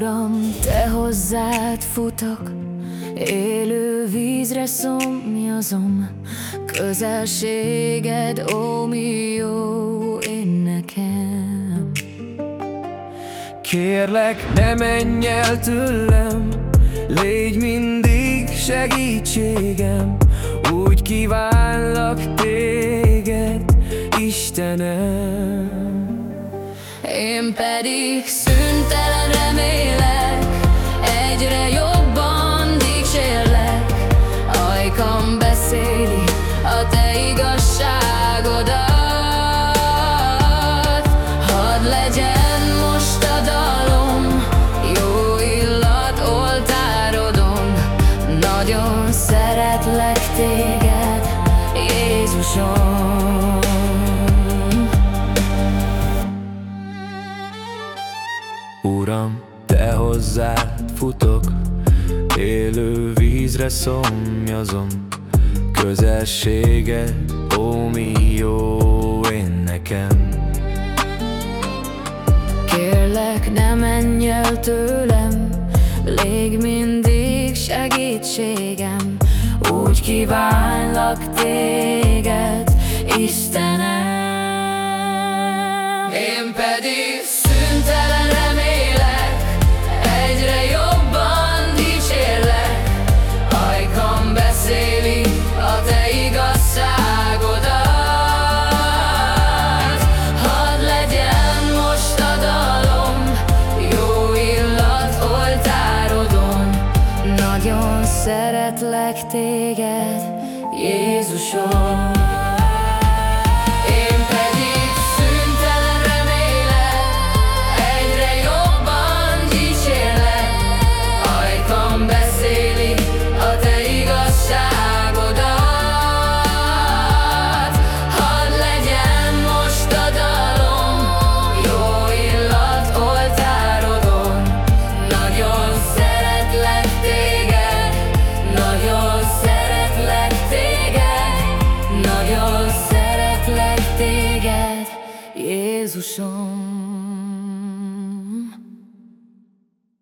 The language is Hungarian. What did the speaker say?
te hozzád futok, élő vízre szomjazom, közelséged, ó mi jó én nekem. Kérlek, ne menj el tőlem, légy mindig segítségem, úgy kívánlak téged, Istenem. Én pedig szüntelen remélek, egyre jobban dicsérlek, ajkam beszéli a te igazságodat. Uram, te hozzád futok, élő vízre szomjazom, közelséged, ó mi jó én nekem. Kérlek, ne menj el tőlem, légy mindig segítségem, úgy kívánlak téged, Istenem. Én pedig szüntelen téged, Jézusom. preso chão.